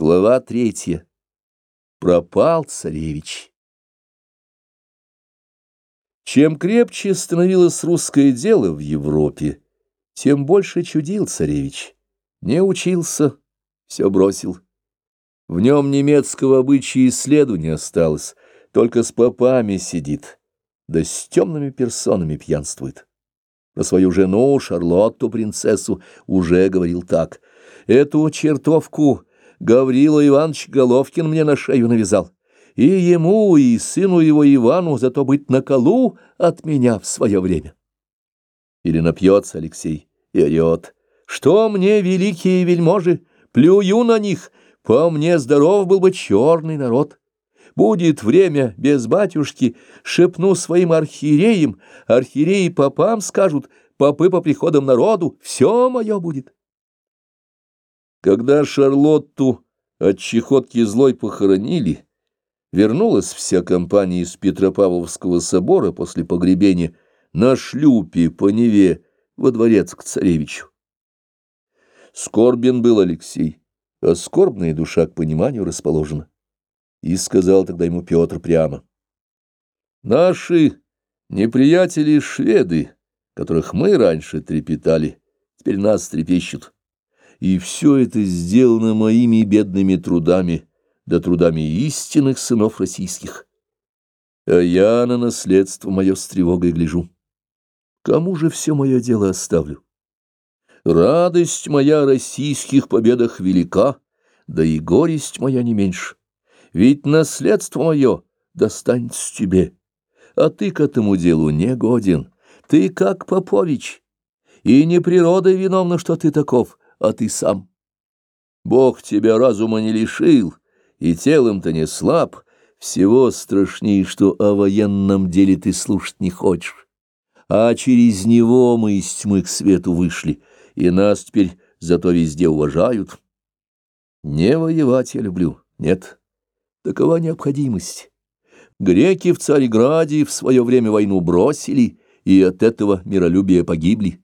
Глава третья. Пропал царевич. Чем крепче становилось русское дело в Европе, тем больше чудил царевич. Не учился, все бросил. В нем немецкого обычая и следу не осталось, только с попами сидит, да с темными персонами пьянствует. Про свою жену, Шарлотту, принцессу, уже говорил так. «Эту чертовку Гаврила Иванович Головкин мне на шею навязал. И ему, и сыну его Ивану зато быть на колу от меня в свое время. Или напьется Алексей и орет. Что мне, великие вельможи, плюю на них, по мне здоров был бы черный народ. Будет время без батюшки, шепну своим архиереям, архиереи попам скажут, попы по приходам народу, все мое будет. Когда Шарлотту от чехотки злой похоронили, вернулась вся компания из Петропавловского собора после погребения на шлюпе по Неве во дворец к царевичу. Скорбен был Алексей, а скорбная душа к пониманию расположена. И сказал тогда ему Петр прямо. «Наши неприятели шведы, которых мы раньше трепетали, теперь нас трепещут» и все это сделано моими бедными трудами, да трудами истинных сынов российских. А я на наследство мое с тревогой гляжу. Кому же все мое дело оставлю? Радость моя о российских победах велика, да и горесть моя не меньше. Ведь наследство мое достанется тебе, а ты к этому делу не годен. Ты как Попович, и не природа виновна, что ты таков, а ты сам. Бог тебя разума не лишил, и телом-то не слаб, всего страшнее, что о военном деле ты слушать не хочешь. А через него мы из тьмы к свету вышли, и нас теперь зато везде уважают. Не воевать я люблю, нет, такова необходимость. Греки в Царьграде в свое время войну бросили, и от этого миролюбия погибли.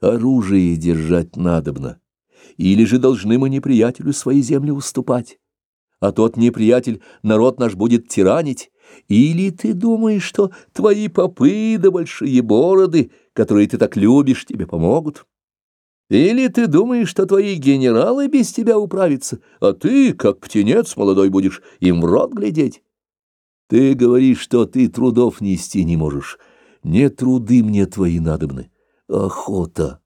Оружие держать надобно или же должны мы неприятелю свои земли уступать? А тот неприятель народ наш будет тиранить? Или ты думаешь, что твои попы да большие бороды, которые ты так любишь, тебе помогут? Или ты думаешь, что твои генералы без тебя управятся, а ты, как птенец молодой, будешь им в рот глядеть? Ты говоришь, что ты трудов нести не можешь. Не труды мне твои надобны, охота.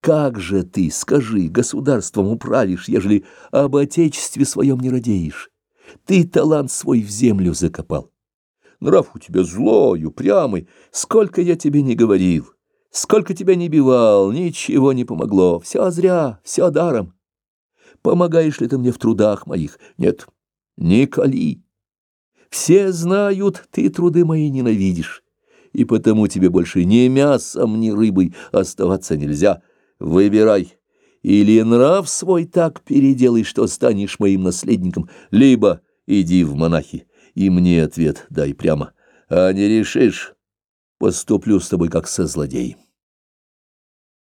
Как же ты, скажи, государством управишь, ежели об отечестве своем не радеешь? Ты талант свой в землю закопал. Нрав у тебя злой, упрямый, сколько я тебе не говорил, сколько тебя не бивал, ничего не помогло, все зря, все даром. Помогаешь ли ты мне в трудах моих? Нет, не кали. Все знают, ты труды мои ненавидишь, и потому тебе больше ни мясом, ни рыбой оставаться нельзя». Выбирай. Или нрав свой так переделай, что станешь моим наследником, либо иди в монахи, и мне ответ дай прямо. А не решишь, поступлю с тобой как со злодеем.